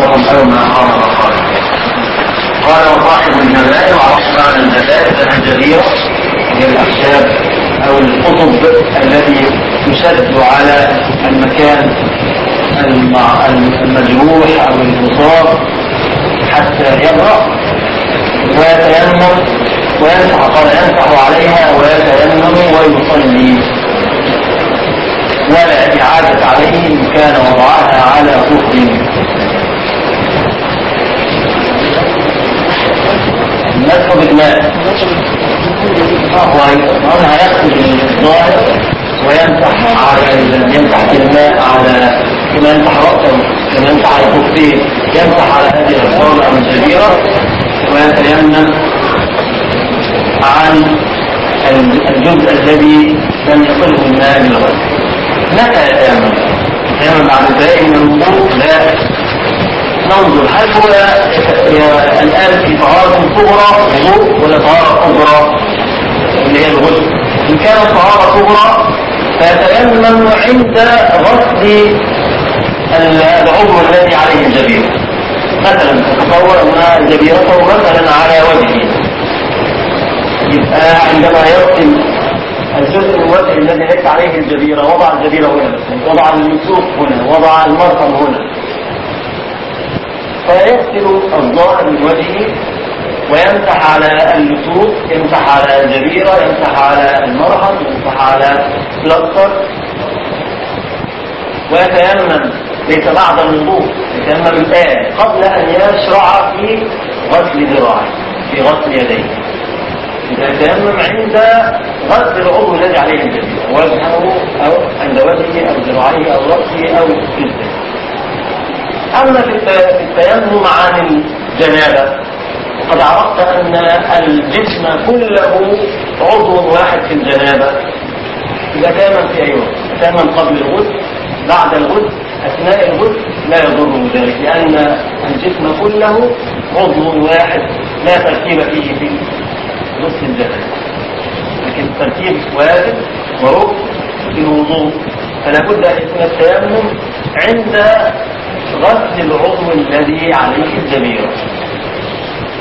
مرهم أو ما حرم قال قال وصاحب الجبائر وعرفنا أن الجبائر الجزيرة هي الأخشاب أو القطب التي تشد على المكان المجروح أو المصاب حتى يبرأ. ويتيمم ويمسح قال يمسح عليها ويتيمم ويصلي. ولا إعادة عليه إن كان وضعها على كفر المسح بالماء هو هنا هيأخذ الظاهر ويمسح على يمسح بالماء على كما يمسح رأسه كما يمسح على الكفين يمسح على هذه الأصابع الكبيرة ويتيمم عن الجزء الذي لم يصله الماء بالغسل متى يتيمم؟ يتيمم بعد انتهاء من لا. ننظر هل هو الآن في طهارة صغرى وضوء ولا طهارة كبرى اللي هي الغسل. إن كانت طهارة صغرى فيتيمم عند غسل العضو الذي عليه الجبيرة مثلا تتصور أن جبيرته مثلا على وجهه. يبقى عندما يغسل الجزء الوجه الذي ليس عليه الجبيرة وضع الجبيرة هنا وضع المسوق هنا وضع المرقم هنا. فيغسل الظاهر من وجهه ويمسح على اللسوق يمسح على الجبيرة يمسح على المرهم يمسح على الأكثر ويتيمم ليس بعد الوضوء يتيمم الآن قبل أن يشرع في غسل ذراعه في غسل يديه. يتيمم عند غسل العضو الذي عليه الجبيرة وجهه أو عند وجهه أو ذراعيه أو رأسه أو جلده. أما في التيمم عن الجنابة. قد عرفت أن الجسم كله عضو واحد في الجنابة. إذا تيمم في أي وقت؟ تيمم قبل الغسل بعد الغسل أثناء الغسل لا يضره ذلك لأن الجسم كله عضو واحد لا تركيب فيه في غسل الجنابة. لكن التركيب واجب وركن في الوضوء. فلا بد يكون التيمم عند غسل العضو الذي عليه الجبيرة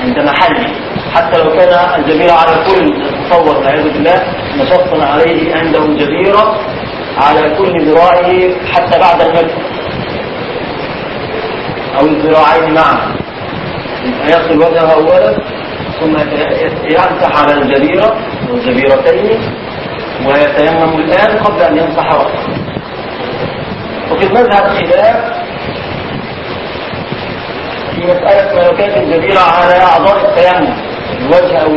عند محله. حتى لو كان الجبيرة على كل تصور والعياذ بالله نشط عليه عنده جبيرة على كل ذراعه حتى بعد المسح أو الذراعين معا يغسل وجهه أولا ثم يمسح على الجبيرة والجبيرتين ويتيمم الآن قبل أن يمسح رأسه وفي المذهب خلاف في مسألة كانت الجزيرة على أعضاء التيمم الوجه أو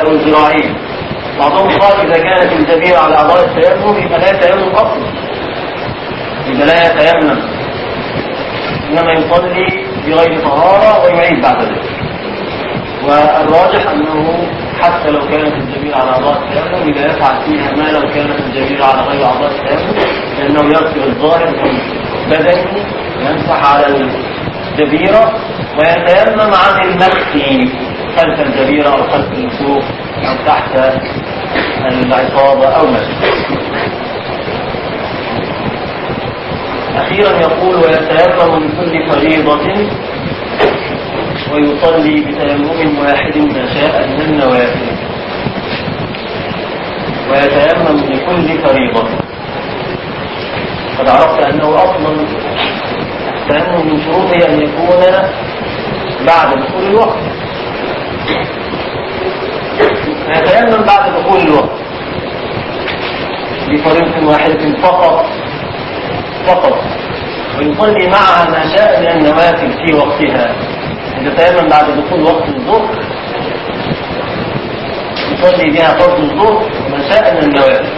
أو الذراعين بعضهم قال إذا كانت الجزيرة على أعضاء التيمم يبقى لا يتيمم أصلا يبقى لا يتيمم. إنما يصلي بغير طهارة ويعيد بعد ذلك. والراجح أنه حتى لو كانت الجميلة على أعضاء التيمم إذا يفعل فيها ما لو كانت الجميلة على غير أعضاء التيمم لأنه يغسل الظاهر من بدنه يمسح على الجبيرة ويتيمم عن المخي خلف الجبيرة أو خلف السوق أو تحت العصابة أو مسجد أخيرا يقول ويتيمم من كل فريضة ويصلي بتيمم واحد ما شاء من النوافل ويتيمم لكل فريضة. قد عرفت أنه أصلا التيمم من شروطه أن يكون بعد دخول الوقت. فيتيمم بعد دخول الوقت. بفريضة واحدة فقط. فقط. ويصلي معها ما شاء من النوافل في وقتها. يتيمم بعد دخول وقت الظهر. يصلي بها فرض الظهر شاء من النوافل.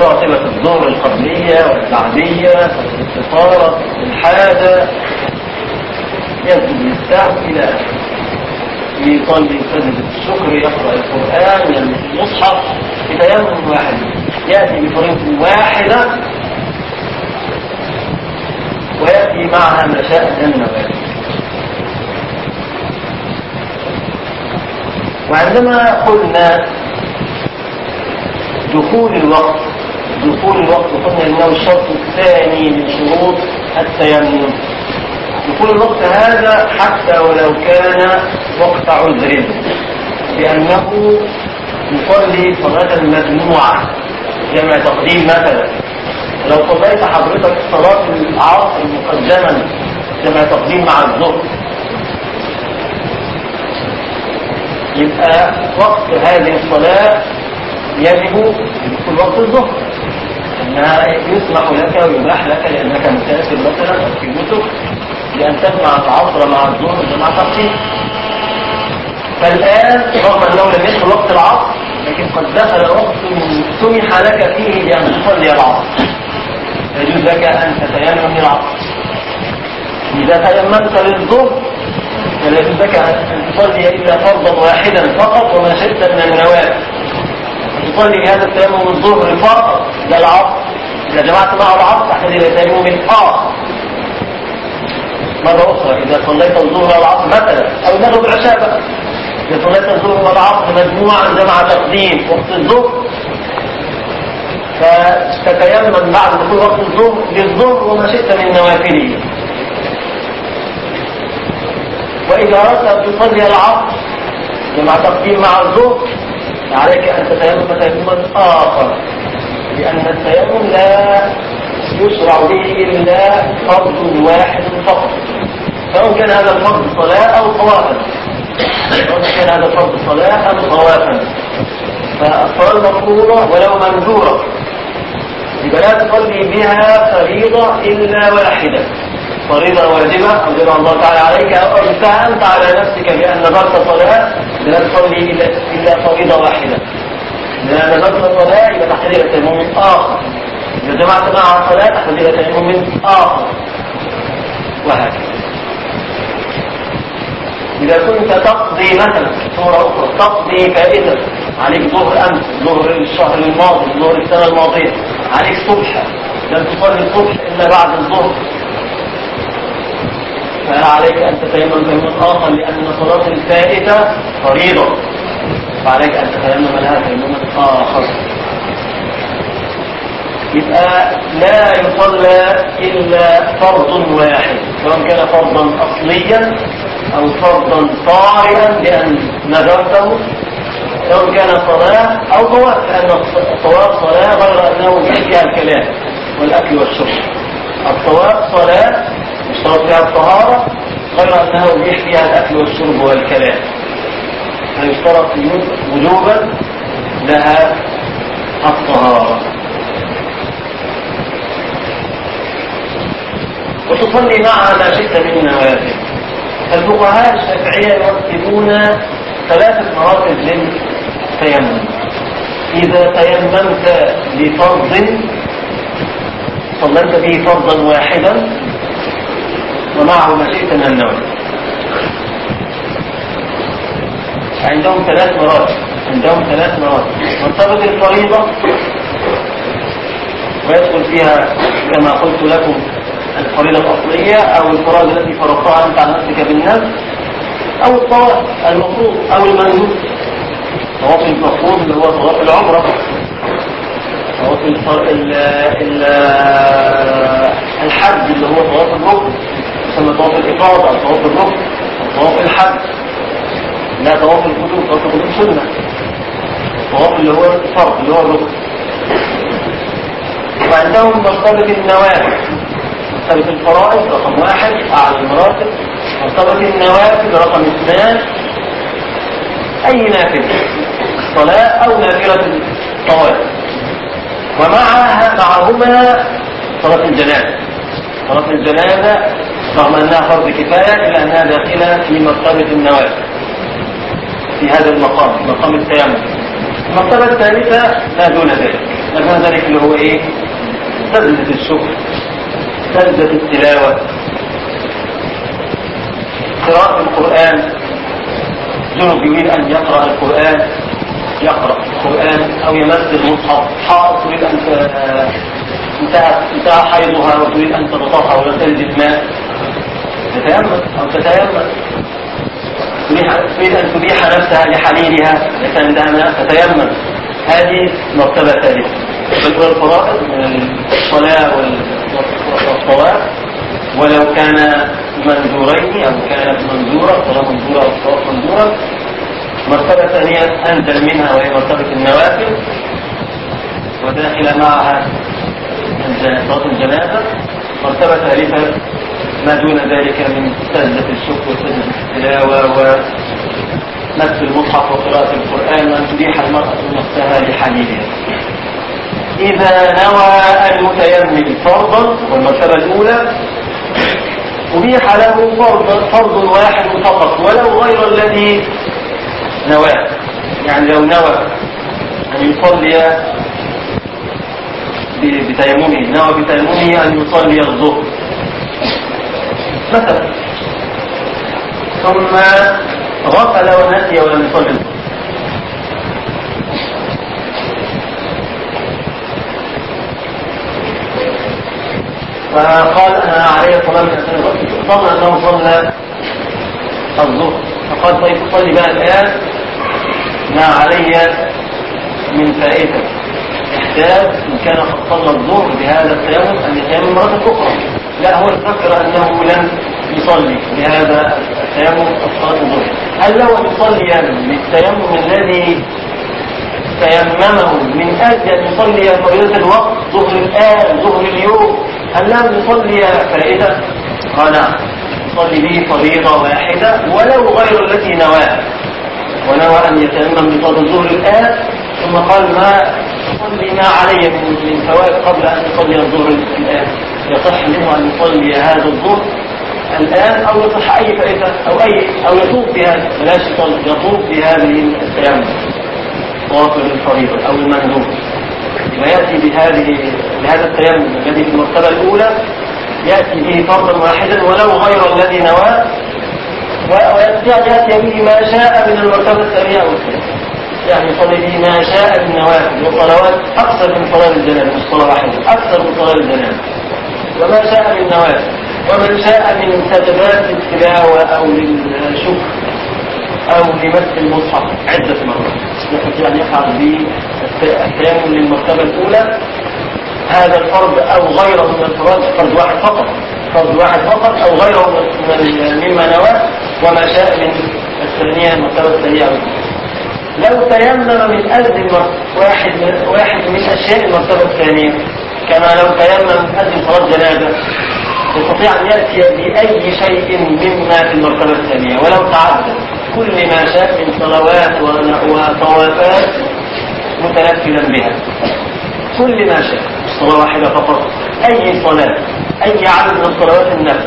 راتبة الظهر القبلية والبعدية الاستطارة الحاجة. يسجد للسهو إلى يصلي سجد الشكر يقرأ القرآن يلمس المصحف بتيمم واحد. يأتي بفريضة واحدة ويأتي معها من النوافل. وعندما قلنا دخول الوقت دخول الوقت قلنا إنه الشرط الثاني من شروط التيمم. دخول الوقت هذا حتى ولو كان وقت عذر لأنه يصلي صلاة مجموعة جمع تقديم مثلا. لو صليت حضرتك صلاة العصر مقدما جمع تقديم مع الظهر. يبقى وقت هذه الصلاة يجب في وقت الظهر. إنها يسمح لك ويباح لك لأنك مسافر مثلا في نسك لأن تجمع العصر مع الظهر جمع تقديم فالآن رغم أنه لم يدخل وقت العصر لكن قد دخل وقت سمح لك فيه بأن تصلي العصر. يجوز لك أن تتيمم العصر. إذا تيممت للظهر يجوز لك أن تصلي إلا فرضا واحدا فقط وما شئت من النوافل. تصلي بهذا التيمم الظهر فقط. لا العصر. إذا جمعت معه العصر. تحتاج إلى تيمم آخر مرة أخرى. إذا صليت الظهر والعصر مثلا. أو المغرب العشاء بقى إذا صليت الظهر والعصر مجموعا جمع تقديم. وقت الظهر. فتتيمم بعد دخول وقت الظهر للظهر وما شئت من نوافله وإذا أردت أن تصلي العصر جمع تقديم مع الظهر عليك أن تتيمم تيمما آخر. لأن التيمم لا يشرع به إلا فرض واحد فقط. سواء كان هذا الفرض صلاة أو طوافا. سواء كان هذا الفرض صلاة أو طوافا. فالصلاة المفروضة ولو منذورة يبقى لا تصلي بها فريضة إلا واحدة. فريضة واجبة أنزل الله تعالى عليك. أو أجزاء أنت على نفسك بأن نظرت صلاة لا تصلي إلا فريضة واحدة. إذا نظرت صلاة يبقى تحتاج إلى تيمم آخر. إذا جمعت معها صلاة تحتاج إلى تيمم آخر. وهكذا. إذا كنت تقضي مثلا صورة أخرى تقضي فائدة عليك ظهر أمس ظهر الشهر الماضي ظهر السنة الماضية عليك صبح. لن تصلي الصبح إلا بعد الظهر. فعليك أن تتيمم تيمم آخر لأن صلاة الفائتة فريضة. فعليك أن تتيمم لها تيمم آخر. يبقى لا يصلى إلا فرض واحد. سواء كان فرضا أصليا أو فرضا طارئا لأن نذرته. سواء كان صلاة أو طواف لأن الطواف صلاة غير أنه فيها الكلام والأكل والشرب. الطواف صلاة يشترط فيها الطهارة غير أنه يبيح فيها الأكل والشرب والكلام. فيشترط وجوبا لها الطهارة؟ وتصلي معها ما شئت من النوافل الفقهاء الشافعية يرتبون ثلاثة مراتب للتيمم. إذا تيممت بفرض صليت به فرضا واحدا ومعه ما شئت من النوافل عندهم ثلاث مراتب. عندهم ثلاث مراتب. مرتبة الفريضة ويدخل فيها كما قلت لكم الفريضة الأصلية أو الفرائض التي فرضتها أنت على نفسك بالنفس أو الطواف المفروض أو المندوب طواف المفروض اللي هو طواف العمرة. طواف الحج اللي هو طواف الركن. يسمى طواف الإفاضة أو طواف الركن أو طواف الحج. لا طواف القدوم طواف القدوم سنة. طواف اللي هو الفرض اللي هو الركن. وعندهم مرتبة النوافل. مرتبة الفرائض رقم واحد أعلى المراتب. مرتبة النوافل رقم اثنان. أي نافلة؟ صلاة أو نافلة الطوال ومعها معهما صلاة الجنازة. صلاة الجنازة رغم أنها فرض كفاية إلا أنها داخلة في مرتبة النوافل في هذا المقام مقام التيمم. المرتبة الثالثة ما دون ذلك. ما دون ذلك اللي هو إيه؟ سجدة الشكر سجدة التلاوة. قراءة القرآن. جنب يريد أن يقرأ القرآن. يقرأ القرآن أو يمس المصحف حائط تريد أن انتهى انتهى حيضها وتريد أن تتطهر ولا تنزل ماء. تتيمم؟ أو تتيمم؟ تريد أن تبيح نفسها لحليلها ماء تتيمم. هذه مرتبة ثالثة. بل الفرائض من الصلاة والطواف ولو كان منزورين أو كانت منزورة صلاة منزورة أو صلاة منزورة مرتبة ثانية أنزل منها وهي مرتبة النوافل وداخل معها صلاة الجنازة. مرتبة ثالثة ما دون ذلك من سجدة الشكر وسجدة التلاوة ومس المصحف وقراءة القرآن وأن تبيح المرأة نفسها لحليلها. إذا نوى المتيمم فرضا والمرتبة الأولى أبيح له فرض فرض واحد فقط ولو غير الذي نواه. يعني لو نوى أن يصلي بتيممه نوى بتيممه أن يصلي الظهر. مثلا. ثم غفل ونسي ولم يصلي الظهر. فقال أنا علي صلاه من ظن انه صلى الظهر. فقال طيب صلي بقى الآن ما علي من فائدة يحتاج إن كان قد صلى الظهر بهذا التيمم أن يتيمم مره أخرى. لا هو ذكر أنه لم يصلي بهذا التيمم الصلاه الظهر. هل لو يصلي بالتيمم الذي تيممه من أجل أن يصلي فريضه الوقت ظهر الآن ظهر اليوم؟ هل لم يصلي فائدة؟ قال نعم. يصلي به فريضه واحدة ولو غير التي نواها. ونوى أن يتيمم بصلاه الظهر الآن ثم قال ما يصلي ما علي من ثواب قبل أن يصلي الظهر الآن؟ يصح منه أن يصلي هذا الظهر الآن أو يصح أي فائدة أو أي أو يطوف بهذا بلاش يطوف بهذه التيمم طواف الفريضة أو المندوب ويأتي بهذه بهذا التيمم الذي في المرتبة الأولى يأتي به فرضا واحدا ولو غير الذي نواه ويستطيع يأتي به ما شاء من المرتبة الثانية أو الثالثه يعني يصلي به ما شاء من نوافل وصلوات أكثر من صلاة الجنازة مش صلاة واحدة أكثر من صلاة الجنازة. وما شاء من نوافل ومن شاء من سجدات التلاوه أو للشكر أو لمس المصحف. عدة مرات. يستطيع أن يفعل به التيمم للمرتبة الأولى. هذا الفرض أو غيره من الفرائض فرض واحد فقط. فرض واحد فقط أو غيره مما نواه وما شاء من الثانية المرتبة الثانية. أو لو تيمم من أجل واحد واحد من أشياء المرتبة الثانية. كما لو تيمم من أجل صلاة جنازة. يستطيع أن يأتي بأي شيء مما في المرتبة الثانية. ولو تعدد كل ما شاء من صلوات وطوافات متنفلا بها. كل ما شاء صلاة واحدة فقط. أي صلاة أي عدد من صلوات النفس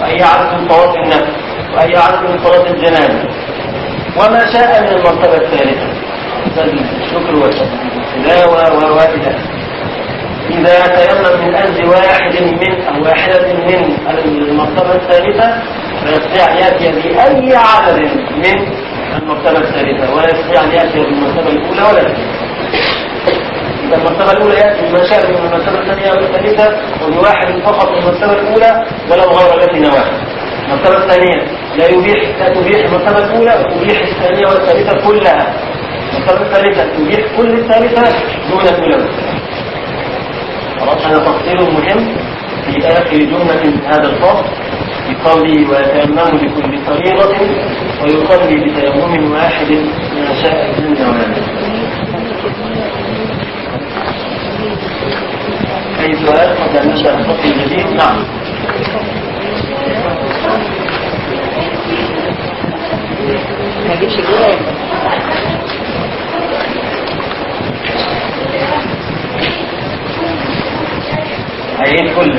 وأي عدد من طواف النفس وأي عدد من صلاة الجنازة. وما شاء من المرتبة الثالثة. الشكر والتلاوة وإلى إذا تيمم من أجل واحد من أو واحدة من المرتبة الثالثة فيستطيع أن يأتي بأي عدد من المرتبة الثالثة ولا يستطيع أن يأتي بالمرتبة الأولى ولا الثانية إذا المرتبة الأولى يأتي بما شاء من المرتبة الثانية والثالثة وبواحد فقط من المرتبة الأولى ولو غير التي نواها المرتبة الثانية لا يبيح لا تبيح المرتبة الأولى وتبيح الثانية والثالثة كلها. المرتبة الثالثة تبيح كل الثالثة دون الأولى. خلاص هذا تفصيل مهم في آخر جملة من هذا الفصل. يصلي ويتيمم لكل فريضة ويصلي بتيمم واحد ما شاء من نوافل أي سؤال قبل أن نبدأ الفصل الجديد؟ نعم ما جبش جوه هيعيد كل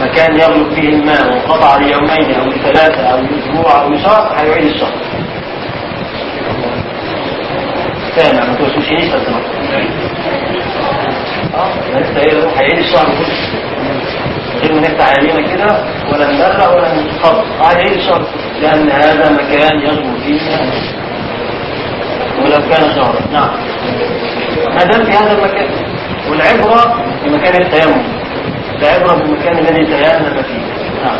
مكان يغلب فيه الماء وانقطع ليومين أو لثلاثه أو لاسبوع أو لشهر هيعيد الشهر. سامع ما توسوسينيش بس آه لسه إيه هيعيد الشهر كله. غير ما نفتح علينا كده ولا نبرع ولا نخبط هيعيد الشهر. لأن هذا مكان يغلب فيه. ولو كان شهرا. نعم. ما دام في هذا المكان. والعبرة بمكان التيمم. العبرة بالمكان الذي تيمم فيه. نعم.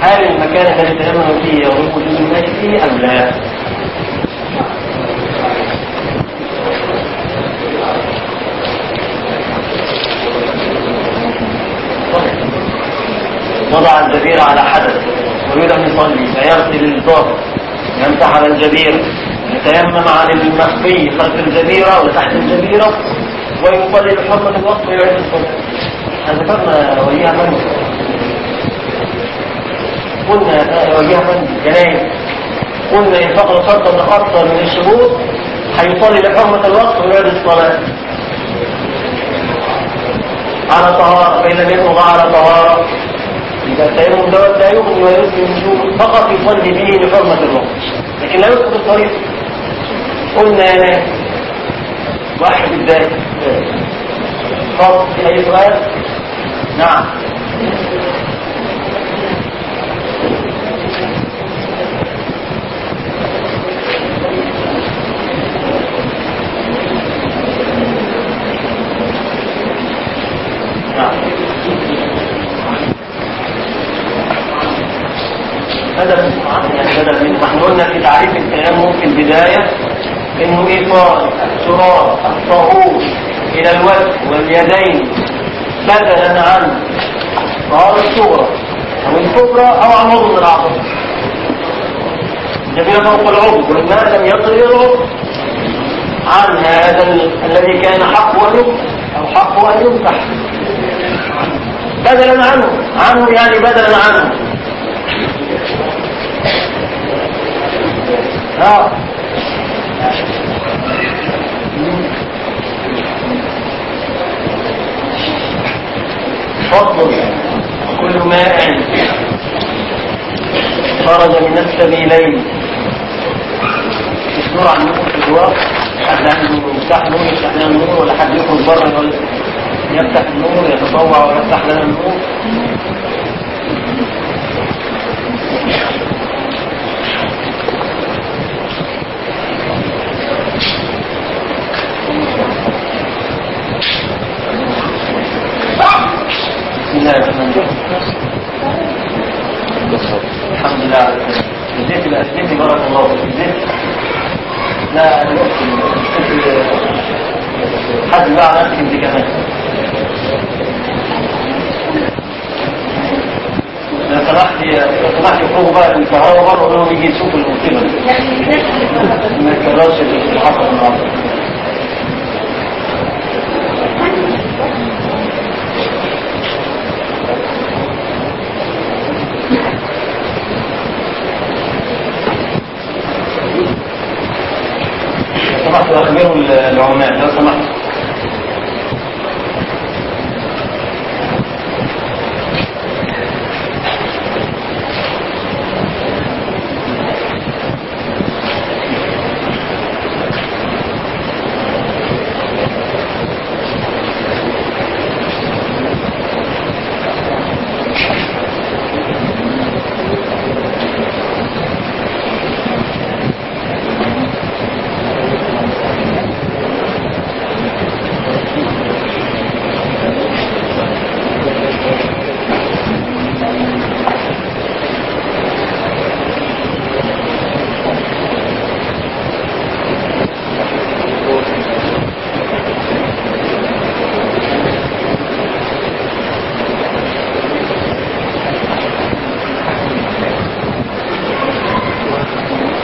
هل المكان الذي تيمم فيه يغلب وجود الماء فيه أم لا؟ وضع الجبير على حدث. ويريد أن يصلي فيغسل الظهر. يمسح على الجبيرة يتيمم عن المخفي خلف الجبيرة وتحت الجبيرة ويصلي بحرمة الوقت ويعيد الصلاة. ذكرنا وليها من؟ قلنا وليها من؟ جناين. قلنا إن فقد شرطا أكثر من الشروط هيصلي لحرمة الوقت ويعيد الصلاة. على طهارة. فإن لم يكن على طهارة. إذا التيمم دوت لا ولا يسمي الوجوب فقط يصلي به لحرمة الوقت لكن لا يسقط الطريق. قلنا يا ناس واحد الدائم فقط في أي سؤال؟ نعم بدل يعني بدل من إحنا قلنا في تعريف التيمم في البداية انه ايصال التراب الطهور إلى الوجه واليدين بدلا عن طهارة الصغرى أو الكبرى أو عن عضو من الاعضاء الجميع فوق العضو والماء لم يصل إلى العضو عن هذا ال- الذي كان حقه يمسح أو حقه أن يمسح بدلا عنه. عنه يعني بدلا عنه. ها فضل. كل ماء خرج من السبيلين. النور في الوقت حد عنده مفتاح نور يفتح لنا النور ولا حد يخرج بره يفتح النور يتطوع ويفتح لنا النور. بسم الله الرحمن الرحيم الحمد لله على. الزيت الأسلمي بارك الله فيك الزيت لا الوقت حد بقى على نفسك انت كمان لو سمحت لو سمحت يخرجوا بقى الكهرباء بره وقول لهم يجي يشوف المصيبه دي ما يكررش اللي حصل النهارده لو سمحت اخبروا العمال لو سمحت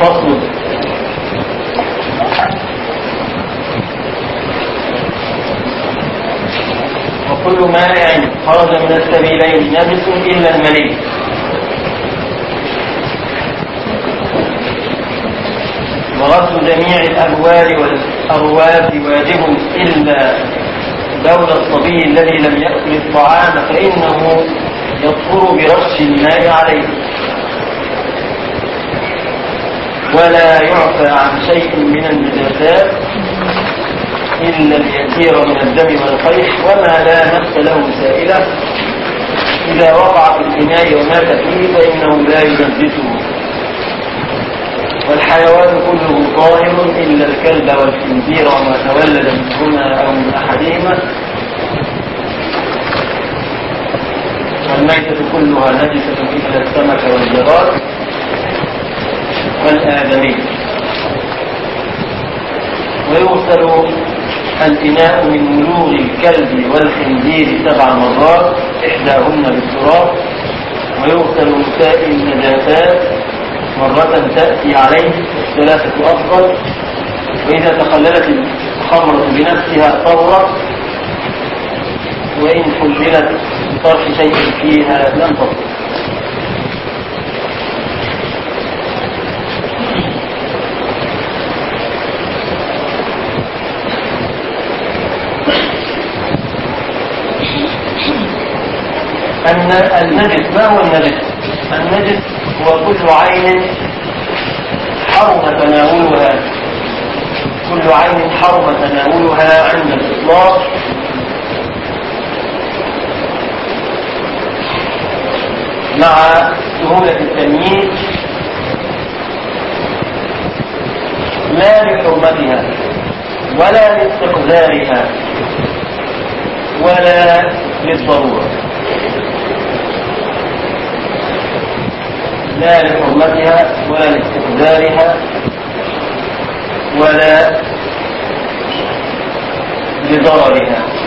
فصل وكل مائع خرج من السبيلين نجس إلا المني وغسل جميع الأبوال والأرواف واجب إلا بول الصبي الذي لم يأكل الطعام فإنه يطهر برش الماء عليه. ولا يعفى عن شيء من النجاسات إلا اليسير من الدم والقيح وما لا نفس له سائلة. إذا وقع في الإناء ومات فيه فإنه لا ينجسه. والحيوان كله طاهر إلا الكلب والخنزير وما تولد منهما أو من أحدهما. والميتة كلها نجسة إلا السمك والجراد والآدمي ويغسل الإناء من ملوغ الكلب والخنزير سبع مرات إحداهن بالتراب. ويغسل من سائر النجا- مرة تأتي عليه الثلاثة أفضل. وإذا تخللت الخمرة بنفسها طورت وإن حللت بطرح شيء فيها لم أن النجس ما هو النجس؟ النجس هو كل عين حرم تناولها. كل عين حرم تناولها عند الإطلاق. مع سهولة التمييز لا لحرمتها ولا لاستقذارها ولا للضرورة. لا لحرمتها ولا لاستقذارها ولا لضررها.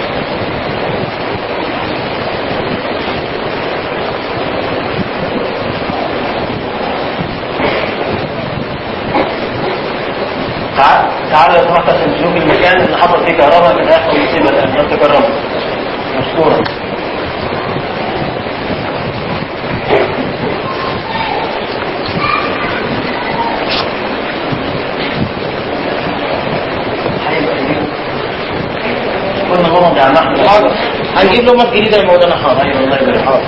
تعال تعال لو سمحت عشان تشوف المكان اللي حصل فيه كهرباء من هيحصل مصيبه الآن. لا تكرموا مشكورا هنجيب له مات جديده لمولانا حاضر أيوه الله يبارك حاضر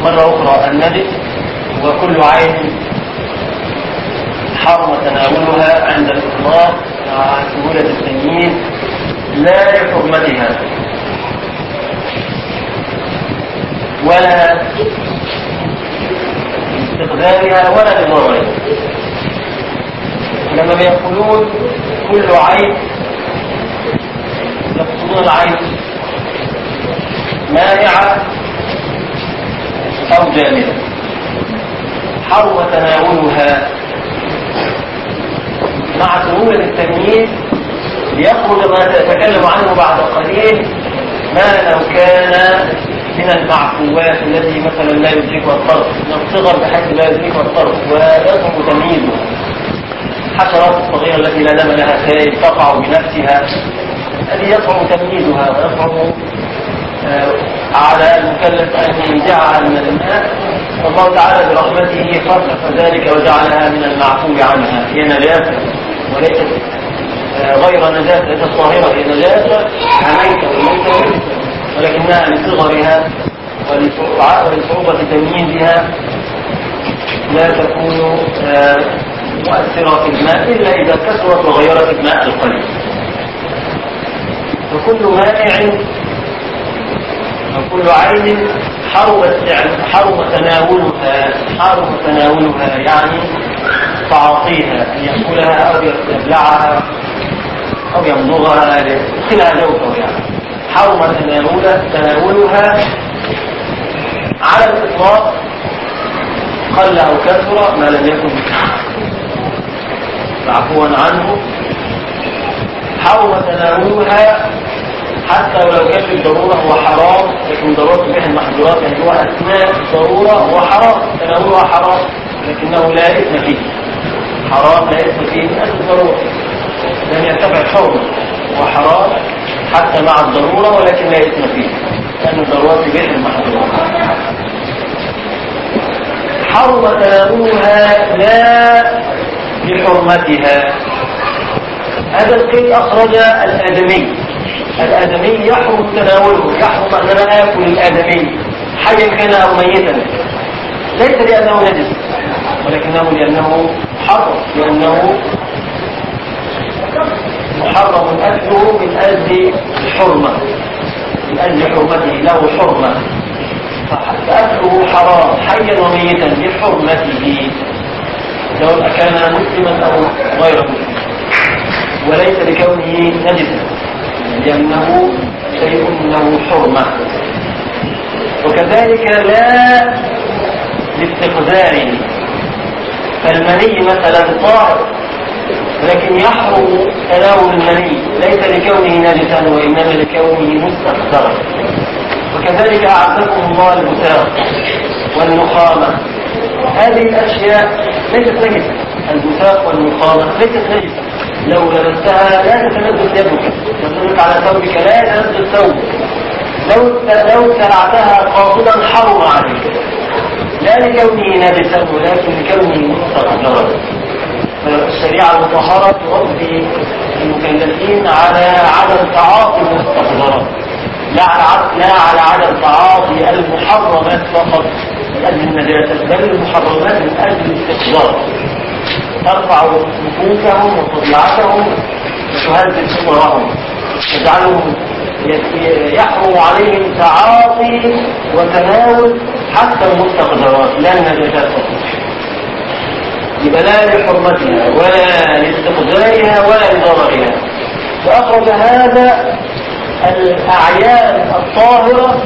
مرة أخرى النجس وكل عين حرم تناولها عند الإطلاق مع سهولة التمييز لا لحرمتها. ولا لاستقذارها ولا لضررها لما بيقولون كل عين يقصدون العين مانعة أو جامدة حرم تناولها. مع سهولة التمييز ليخرج ما سأتكلم عنه بعد قليل ما لو كان من المعفوات التي مثلا لا يدركها الطرف. من الصغر بحيث لا يدركها الطرف ويصعب تمييزها الحشرات الصغيرة التي لا دم لها سائل تقع بنفسها. هذه يصعب تمييزها ويصعب آه، على المكلف أن ينزعها من الماء والله تعالى برحمته خلق ذلك وجعلها من المعفو عنها. هي نجاسة وليست آه، غير نجاسة ليست طاهرة هي نجاسة عميكة وليست ولكنها لصغرها ولصعوبة تمييزها لا تكون آه، مؤثرة في الماء إلا إذا كثرت وغيرت الماء القليل. وكل مائع وكل عين حرم حرم تناولها حرم تناولها يعني تعاطيها أن يأكلها أو يبلعها أو يمضغها يدخلها جوفه يعني. حرم تناولها تناولها على الإطلاق قل أو كثر ما لم يكن. معفوا عنه. حرم تناولها حتى ولو كان بالضرورة هو حرام لكن ضرورة به المحظورات يعني هو أثناء الضرورة هو حرام تناولها حرام لكنه لا إثم فيه. حرام لا إثم فيه من أجل الضرورة. لم يرتفع الحرمة هو حرام حتى مع الضرورة ولكن لا إثم فيه. لأن الضرورة به المحظورات. حرم تناولها لا لحرمتها هذا القيد أخرج الآدمي. الآدمي يحرم تناوله يحرم أن أنا آكل الآدمي حيا كان أو ميتا. ليس لأنه نجس ولكنه لأنه حرم لأنه محرم أكله من أجل الحرمة من أجل حرمته له حرمة. فأكله حرام حيا وميتا لحرمته. سواء كان مسلما أو غير مسلم وليس لكونه نجسا. لأنه شيء له حرمة. وكذلك لا لاستقذاره فالمني مثلا طاهر لكن يحرم تناول المني. ليس لكونه نجسا وإنما لكونه مستقذرا وكذلك أعزكم الله البتاق والنخامة هذه الأشياء ليست نجسة. البتاق والنخامة ليست نجسة. لو لبستها لا تتنزل يدك تدلك على ثوبك لا يتنزل ثوبك لو لو سرعتها قاصدا حرم عليك. لا لكونه نجسا ولكن لكونه مستقذرا فالشريعة المطهرة تربي المكلفين على عدم تعاطي المستقذرات لا على لا على عدم تعاطي المحرمات فقط من أجل النجاسه بل المحرمات من أجل الاستقذار ترفع نفوسهم وطبيعتهم وتهذب صورهم تجعلهم يحرم عليهم تعاطي وتناول حتى المستقذرات لا فقط. يبقى لا لحرمتها ولا لاستقذارها ولا لضررها. وأخرج هذا الأعيان الطاهرة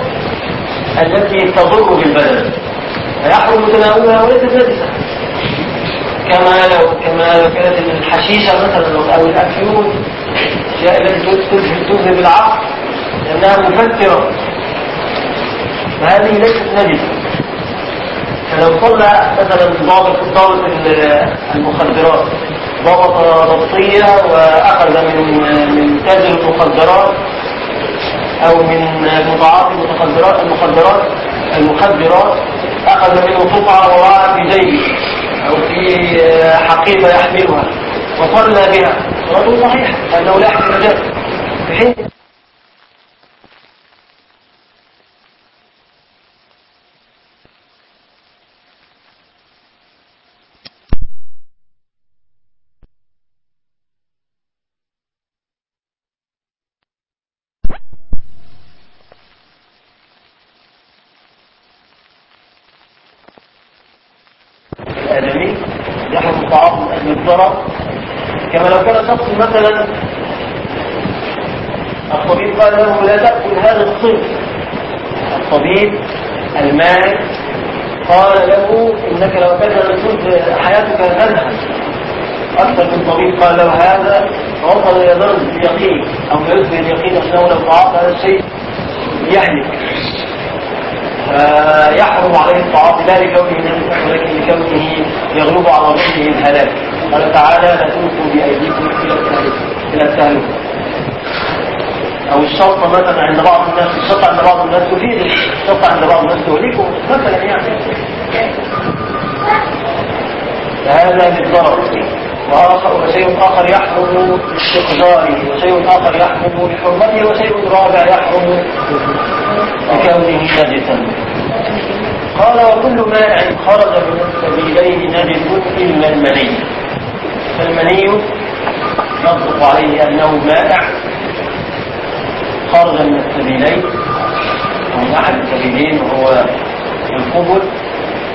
التي تضر بالبدن فيحرم تناولها وليست نجسة. كما لو كما لو كانت الحشيشة مثلا أو الأفيون الأشياء التي تذهب العقل لأنها مفترة فهذه ليست نجسة فلو صلى مثلا ضابط ضابط المخدرات ضبط ضبطية وأخذ من من تاجر المخدرات أو من مضاعات المخدرات المخدرات المخدرات أخذ منه قطعة ووضعها في جيبه أو في حقيبة يحملها. وصلى بها. صلاته صحيحة لأنه لا يحمل نجاسة الآدمي يحرم الطعام من أجل الضرر كما لو كان شخص مثلا الطبيب قال له لا تأكل هذا الصنف. الطبيب المالك قال له إنك لو كان الصنف حياتك تذهب. أكثر من طبيب قال له هذا وصل إلى درجة اليقين أو يثبت اليقين أنه لو فعلت هذا الشيء يهلك فيحرم عليه الطعام لا لكونه نجسا ولكن لكونه يغلب على ظنه الهلاك. قال تعالى لا تلقوا بأيديكم إلى التهلكه أو الشرطة مثلا عند بعض الناس الشرطة عند بعض الناس تفيد الشرطة عند بعض الناس تهلكه. مثلا يعني. فهذا للضرر. وآخر وشيء آخر يحرم لاستقذاره وشيء آخر يحرم لحرمته وشيء رابع يحرم لكونه نجسا. قال وكل مائع خرج من السبيلين نجس إلا المني. فالمني نطلق عليه أنه مائع خرج من السبيلين ومن أحد السبيلين وهو القبل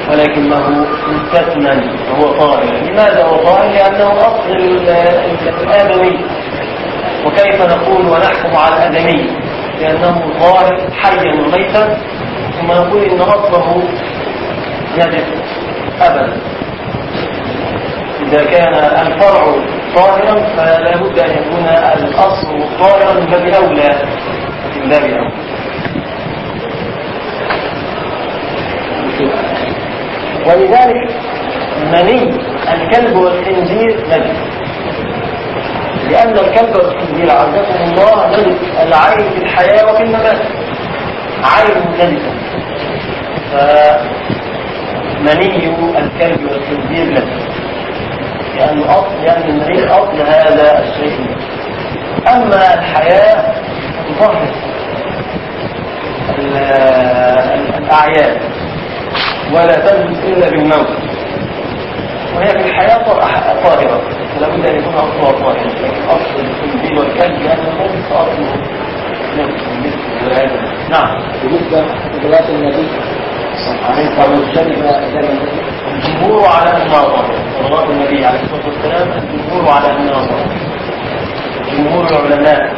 ولكنه مستثنى وهو طاهر لماذا هو طاهر لأنه أصل الآدمي. وكيف نقول ونحكم على الآدمي؟ لأنه طاهر حيا وميتا ثم نقول إن أصله نجس أبدا. إذا كان الفرع طاهرا فلا بد أن يكون الأصل طاهرا من باب أولى من باب ولذلك مني الكلب والخنزير نجس لأن الكلب والخنزير عزكم الله العين في الحياة وفي الممات. عين نجسة فمني الكلب والخنزير نجس لأن أصل لأن المني أصل هذا الشيء. أما الحياة تطهر الأعيان ولا تنجس إلا بالموت. وهي في الحياة طاهرة. فلا بد أن يكون أصلها طاهرة. لكن أصل الخنزير والكلب لأن النجس أصله مثل نعم. بالنسبة لرواية النبي عليه الصلاة والسلام الجمهور على أنها طاهرة صلوات النبي عليه الصلاة والسلام الجمهور على أنها طاهرة جمهور العلماء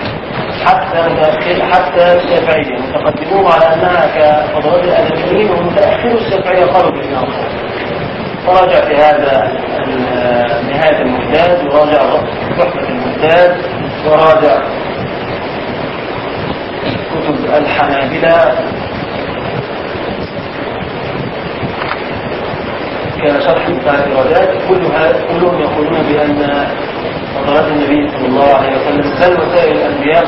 حتى متأخر حتى الشافعية متقدمون على أنها كفضلات الأدبيين ومتأخر الشافعية قالوا بأنها طاهرة تراجع في هذا نهاية المحتاج وراجع تحفة المحتاج وراجع كتب الحنابلة. كشرح بتاع الإرادات كلها كلهم يقولون بأن فضلات النبي صلى الله عليه وسلم بل وسائر الأنبياء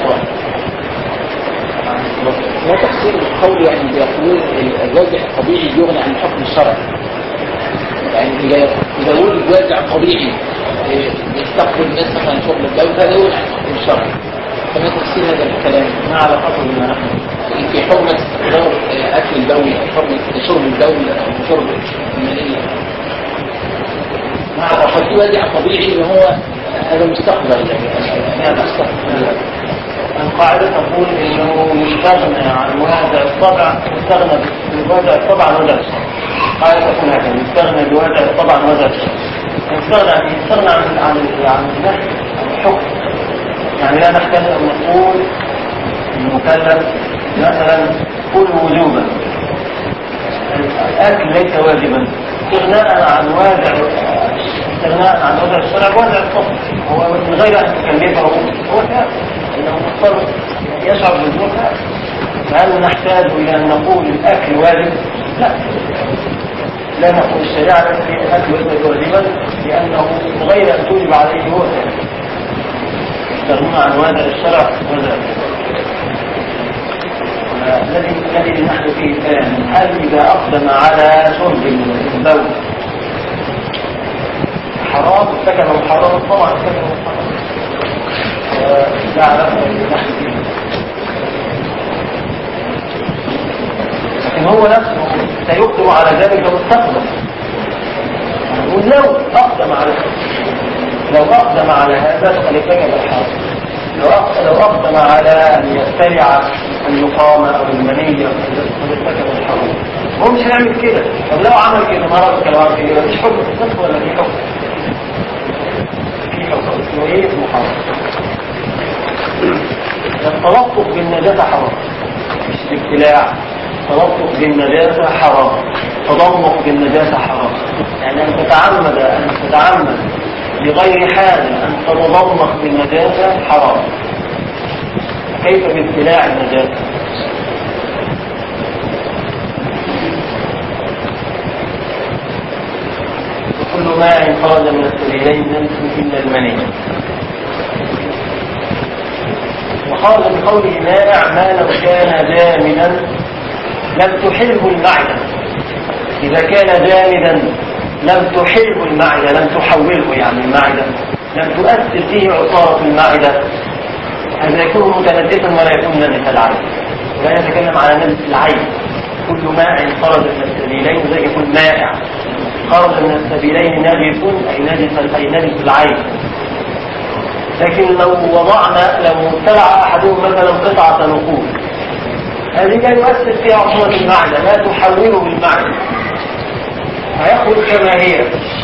ما تفسير القول يعني بيقول الوازع الطبيعي يغني عن الحكم الشرعي يعني إذا إذا ولد وازع طبيعي إيه، يستقبل الناس مثلا شغل الدولة الحكم الشرعي فما تفسير هذا الكلام. ما علاقته بما نحن في حرمة أكل الدولة حرمة شرب الدولة أو شرب المالية. ما قد علاقته في وازع طبيعي اللي هو هذا مستقبل يعني هذا مستقبل القاعدة تقول انه يستغنى عن وازع الطبع يستغنى بوازع الطبع عن وازع الشرع قاعدة تقول هكذا يستغنى بوازع الطبع عن وازع الشرع يستغنى عن عن عن عن الحكم يعني لا نحتاج ان نقول المكلف مثلا كل وجوبا الأكل ليس واجبا. استغناء عن وازع استغناء عن وازع الشرع وازع الطبع هو من غير أن تكلفه هو كافر إنه مضطر يشعر بالجوع فهل نحتاج إلى أن نقول الأكل واجب؟ لا. لا نقول الشريعة ليس في الاكل ليس واجبا لأنه غير ان توجب عليه هو. كافر يستغنون عن وازع الشرع وازع الذي الذي نحن فيه الآن هل إذا أقدم على شرب البول حرام ارتكب محرم طبعا محرم لا علاقه لكن هو نفسه سيقدم على ذلك لو استقدم نقول لو أقدم على لو أقدم على هذا فقد ارتكب الحرام. لو أقدم على أن يخترع النقامه أو المنيه فقد ارتكب الحرام. هو مش هيعمل كده. طب لو عمل كده مرض كده مفيش حكم. صدق ولا في حكم. حرام التلطف بالنجاسة حرام. مش الابتلاع التلطف بالنجاسة حرام. تضمق بالنجاسة حرام. يعني أن تتعمد أن تتعمد بغير حاجة أن تتضمق بالنجاسة حرام. كيف بابتلاع النجاسة؟ ماء خرج من السبيلين ننسى إلا المني وخرج بقوله مانع ما لو كان جامدا لم تحله المعدة إذا كان جامدا لم تحله المعدة لم تحوله يعني المعدة لم تؤثر فيه عصارة المعدة هذا يكون متنجسا ولا يكون نجس العين. لا يتكلم على نجس العين. كل ماء خرج من السبيلين زي يكون مائع. خرج من السبيلين نجس أي نجس أي نجس العين. لكن لو وضعنا لو ابتلع أحدهم مثلا قطعة نقود هذه لا يؤثر فيها عصمة المعدة لا تحوله المعدة هيخرج كما هي.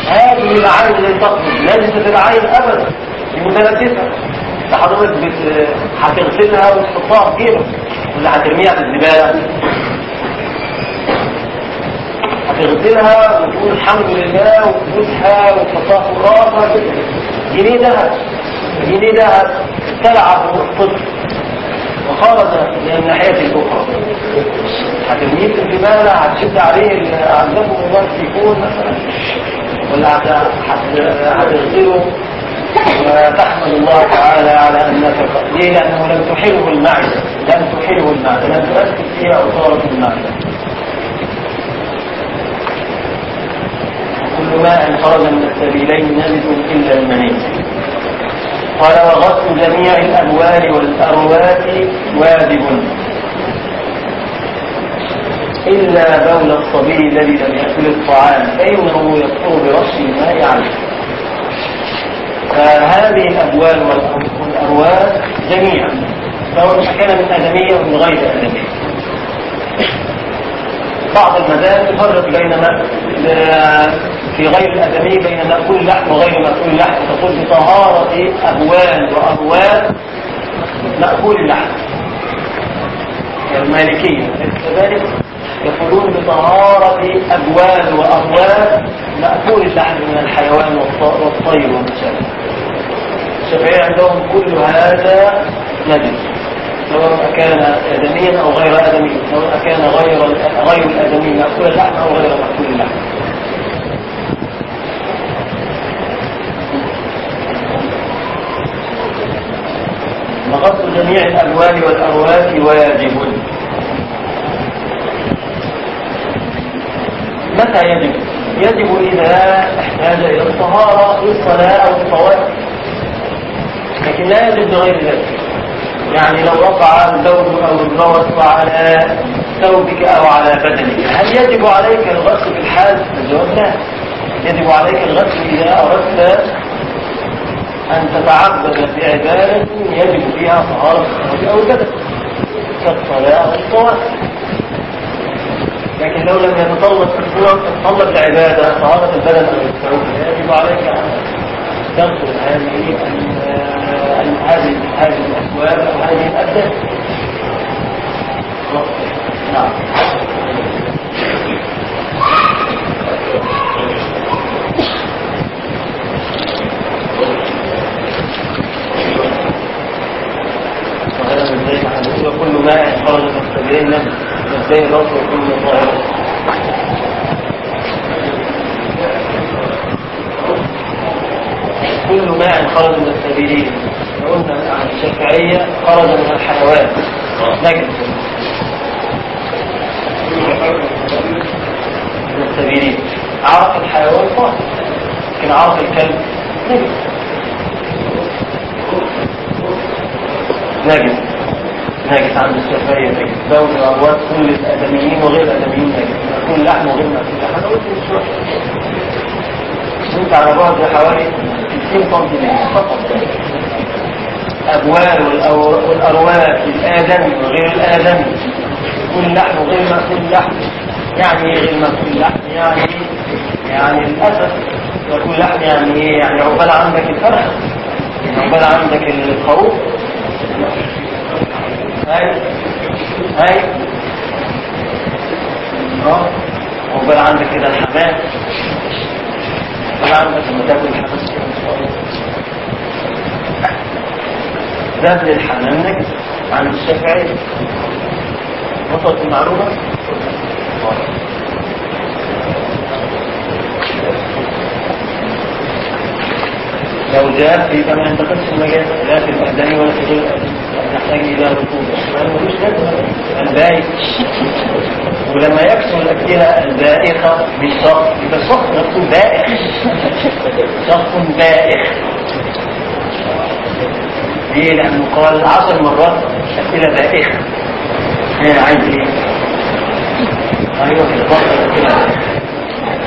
هذه العين لن تخرج نجسة العين ابدا دي متنفسة ده حضرتك. هتغسلها وتحطها في جيبك ولا هترميها في الزبالة. هتغسلها وتقول الحمد لله وتبوسها وتحطها في راسها جنيه ذهب. جنيه ذهب ابتلعه الطفل وخرج من الناحية الأخرى. هترميه في الزبالة هتشد عليه عندكم الله التليفون مثلا. ولا هت- هت- هتغسله وتحمد الله تعالى على أنك ليه؟ لأنه لم تحله المعدة. لم تحله المعدة. لم تؤثر فيها عصارة المعدة. ماء خرج من السبيلين نجس إلا المني قال وغسل جميع الأبوال والأرواث واجب. إلا بول الصبي الذي لم يأكل الطعام. فإنه يطهر برش الماء عليه فهذه الأبوال والأر- والأرواث جميعا سواء كان من آدمية أو من غير آدمية. بعض المذاهب تفرق بين في غير الآدمي بين مأكول اللحم وغير مأكول اللحم تقول بطهارة أبوال وأبوال مأكول اللحم. المالكية. كذلك يقولون بطهارة أبوال وأموال مأكول اللحم من الحيوان والط- والطير وما شابه الشافعية عندهم كل هذا نجس سواء كان آدميا أو غير آدمي سواء كان غير غير الآدمي مأكول اللحم أو غير مأكول اللحم وغسل جميع الأبوال والأرواح واجب. متى يجب؟ يجب إذا احتاج إلى الطهارة للصلاة أو الطواف لكن لا يجب بغير ذلك. يعني لو وقع البول أو الروث على ثوبك أو على بدنك. هل يجب عليك الغسل في الحال؟ الجواب لا يجب عليك الغسل إذا أردت أن تتعبد بعبادة يجب فيها طهارة الثوب أو البدن كالصلاة أو الطواف لكن لو لم يتطلب تتطلب العبادة طهارة البدن أو الثوب يجب عليك أن تغسل هذه هذه هذه الأسواب أو هذه الأبدان كل ماء خرج من زي الرأس وكل طاهر كل ماء خرج من السبيلين قلنا عن الشافعية خرج من الحيوان. نجس من السبيلين عرق الحيوان طاهر لكن عرق الكلب نجس نجس عند الشافعية نجس بول وأبواب كل الآدميين وغير الآدميين نجس كل لحم وغير مأكول لحم أنا قلت شوية كنت على بعد حوالي 60 سنتيمتر فقط. أبوال والأرواح الآدمي وغير الآدمي. كل لحم وغير مأكول لحم يعني إيه غير لحم يعني يعني للأسف يقول لحم يعني إيه؟ يعني عقبال عندك الفرخ عقبال عندك الخروف هاي. هاي. آه عقبال عندك كده الحمام. عقبال عندك لما تاكل الحمام. ذهب للحمام نجس عن الشافعية وصلت المعلومة لو جاء في كما ينتقلش المجال لا في الأذان ولا في غير نحتاج إلى ركوب. ملوش البايت ولما يكسر الأكلة البائخة مش شخص يبقى الشخص نفسه بائخ شخص بائخ ليه؟ لأنه قال عشر مرات أسئلة بائخة. كده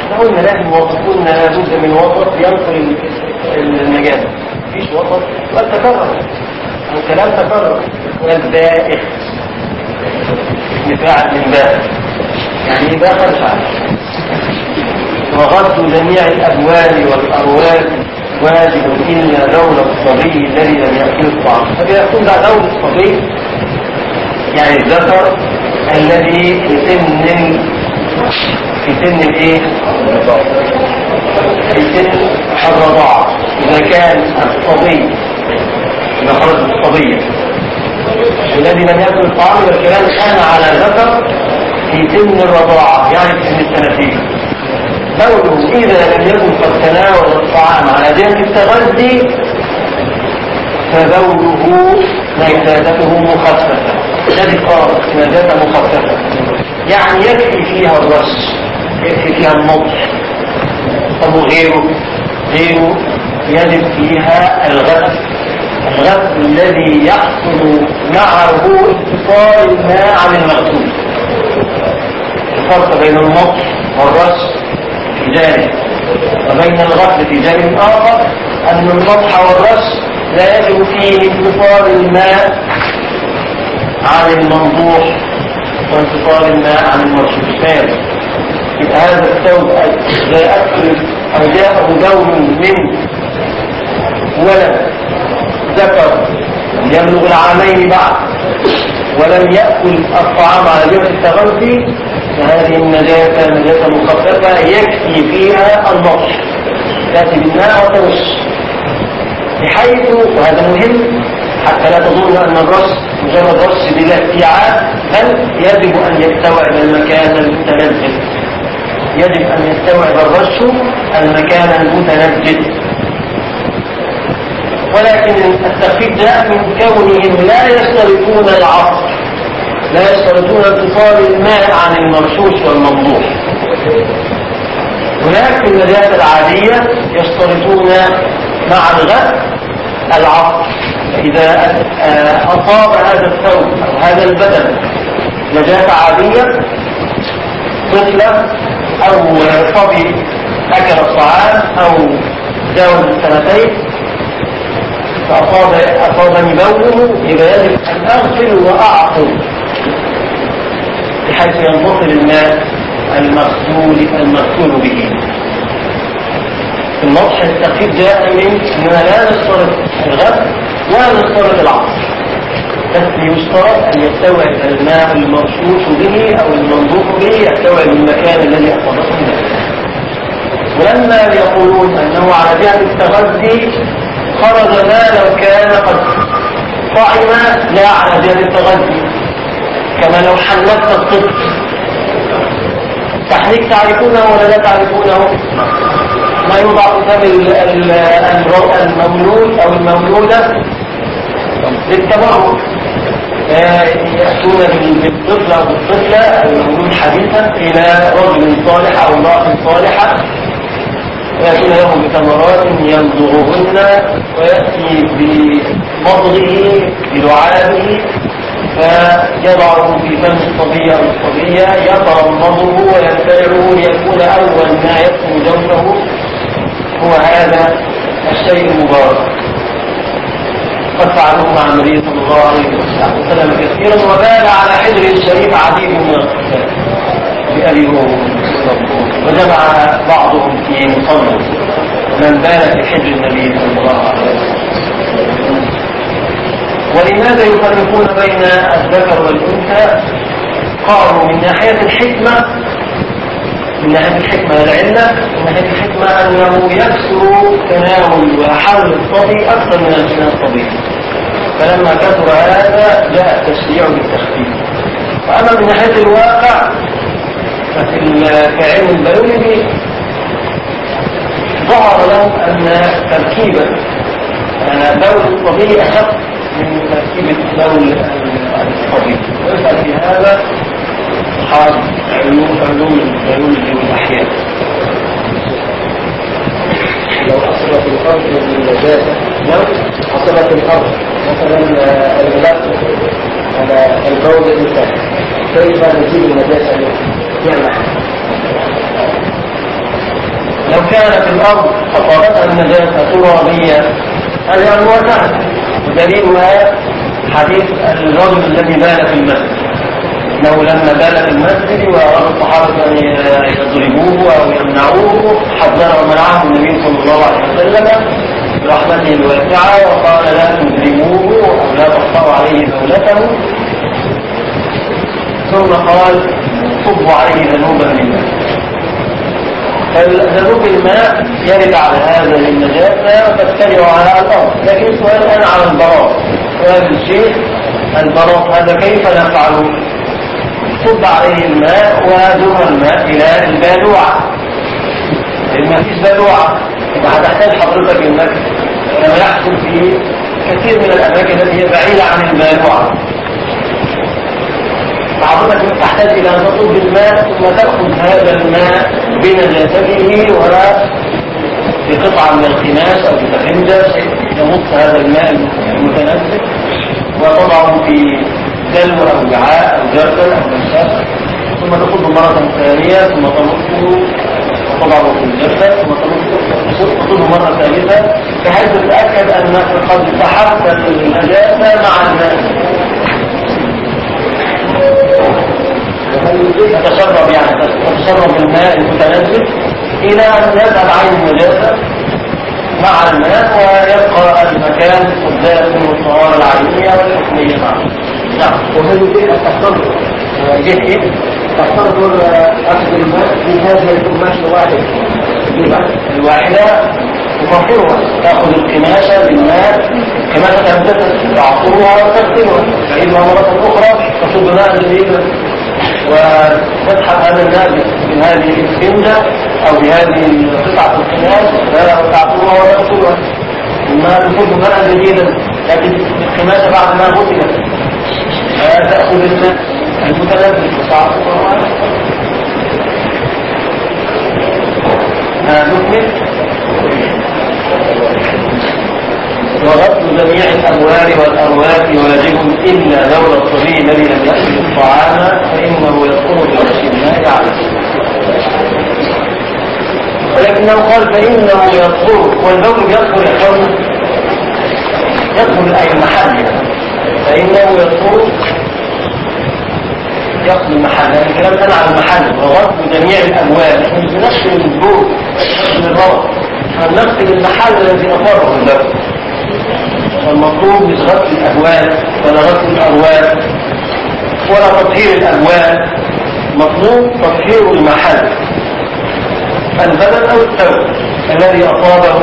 إحنا قلنا لازم قلنا لابد من وسط ينقل النجاسة مفيش وسط. والتكرر الكلام تكرر. والبائخ نفاعل من بائخ يعني إيه بائخ فعل وغسل جميع الأبوال والأروال واجب إلا لون الصبي الذي لم يأكل الطعام. فبيكون ده لون الصبي؟ يعني الذكر الذي في سن في سن الايه في سن الرضاعة إذا كان الصبي إذا خرج الصبية الذي لم يأكل الطعام والكلام كان على ذكر في سن الرضاعة يعني في سن السنتين بوله إذا لم يكن قد تناول الطعام على جهة التغذي فبوله نجاسته مخففة. قال نجاسة مخففة يعني يكفي فيها الرش يكفي فيها النطح طب وغيره غيره يجب فيها الغسل الغسل الذي يحصل معه انتقال الماء عن المغسول الفرق بين النطح والرش في جانب وبين الغسل في جانب آخر أن النطح والرش لا يجب فيه انتقال الماء عن المنضوح وانتقال الماء عن المرشوش ثاني يبقى هذا الثوب جاءته أو جاءه بول من ولد ذكر يبلغ العامين بعد ولم يأكل الطعام على جهة التغذي فهذه النجاسة نجاسة مخففة يكفي فيها النطش تأتي بالماء وترش بحيث وهذا مهم حتى لا تظن أن الرش مجرد رش بلا استيعاب بل يجب أن يستوعب المكان المتنزل. يجب أن يستوعب الرش المكان المتنزل. ولكن التخفيف جاء من كونهم لا يشترطون العصر. لا يشترطون انفصال الماء عن المرشوش والممضوح هناك في النجاسة العادية يشترطون مع الغسل العصر. إذا أصاب هذا الثوب أو هذا البدن نجاسة عادية طفلة أو صبي أكل الطعام أو جاوز السنتين فأصاب أصابني بوله يبقى يجب أن أغسل وأعصر بحيث ينفصل الماء المغسول المغسول به. النطح التخفيف جاء من أننا لا نشترط الغسل ولا نشترط العصر. بس يشترط أن يستوعب الماء المرشوش به أو المنظوف به يستوعب المكان الذي أصابته منه ولما يقولون أنه على جهة التغذي خرج ما لو كان قد طعم لا على جهة التغذي كما لو حنكت الطفل تحريك تعرفونه ولا لا تعرفونه؟ يوضع قدام المولود أو المولودة للتبرك يأتون بالطفل أو بالطفلة المولود حديثا إلى رجل صالح أو امرأة صالحة. ويأتون لهم بثمرات يمضغهن ويأتي بمضغه بلعابه فيضعه في فم الصبية الصبية يترمضه ويبتلعه ليكون أول ما يدخل جوفه. هو هذا الشيء المبارك. قد فعلوه مع النبي صلى الله عليه وسلم كثيرا وبال على حجر الشريف عديد من القتال بأبي وجمع بعضهم في مصنف من بال في حجر النبي صلى الله عليه وسلم. ولماذا يفرقون بين الذكر والأنثى؟ قالوا من ناحية الحكمة من ناحية الحكمة العلة من ناحية الحكمة أنه يكثر تناول وحل الصبي أكثر من من الطبيعي. فلما كثر هذا جاء التشريع بالتخفيف. وأما من ناحية الواقع ففي في علم البيولوجي ظهر لهم أن تركيبة بول الطبيعي أخف من تركيبة بول الطبيعي. ويسأل في هذا أصحاب علوم علوم البيولوجي والأحياء لو أصبت الأرض من النجاسة لو أصبت الأرض. مثلا الغلاف على البول الإنسان كيف نزيل النجاسة نعمة لو كانت الأرض أصابتها النجاسة ترابية هذه أمر سهل ودليلها حديث الرجل الذي بال في المسجد. إنه لما بال في المسجد واراد الصحابة أن يضربوه أو يمنعوه حذره ومنعه النبي صلى الله عليه وسلم برحمته الواسعة وقال لا تظلموه أو لا تقطعوا عليه دولته. ثم قال صبوا عليه ذنوبا من فذنوب الماء يرد على هذا النجاسة وتتبع على الأرض. لكن السؤال الآن على البراء. سؤال الشيخ البراء هذا كيف نفعل صب عليه الماء ودر الماء إلى البالوعة لأن ما فيش بالوعة هتحتاج حضرتك إنك كما يحصل في كثير من الأماكن التي هي بعيدة عن البالوعة فحضرتك تحتاج إلى أن تصب الماء ثم تأخذ هذا الماء بنجاسته وبقطعة من القماش أو بسفنجة يمص هذا الماء المتنزل وتضعه في دلو أو وعاء أو جردل أو منشاة ثم تخذه مرة ثانية ثم تمصه وتضعه في الجردل ثم تخذه مرة ثالثة بحيث تتأكد أنك قد سحبت النجاسة مع الماء تتشرب يعني تتشرب الماء المتنزل إلى أن يذهب عين النجاسة مع الناس ويبقى المكان قدام الطهارة العلمية والحكمية معه نعم وهذه دي التصرف جه إيه؟ تصرف أخذ الماء في هذه القماش الواحد. الواحدة تطهرها تأخذ القماشة بالماء كماشة تمتثل تعصرها وتغسلها. تعيدها مرة أخرى تصب ماء جديدا وتسحب هذا الماء من هذه السنجة أو بهذه قطعة القماش وتعصرها وتغسلها الماء تصب ماء جديدا لكن القماشة بعد ما غسلت. تأخذ الماء المتنفس وتعصرها نكمل وغسل جميع الأموال والأموات واجب إلا لولا الصبي الذي لم يأكل الطعام فإنه يدخل برش الماء عليه. ولكنه قال فإنه يدخل والبول يدخل يدخل يدخل أي محل. فإنه يدخل يقضي المحل يعني الكلام كان على المحل وغسل جميع الأموال. بنغسل البول نغسل الروح هنغسل المحل الذي أقره البول والمطلوب مش غسل الأبواب ولا غسل الأرواب ولا تطهير الأبواب مطلوب تطهير المحل. البدن أو الثوب الذي أصابه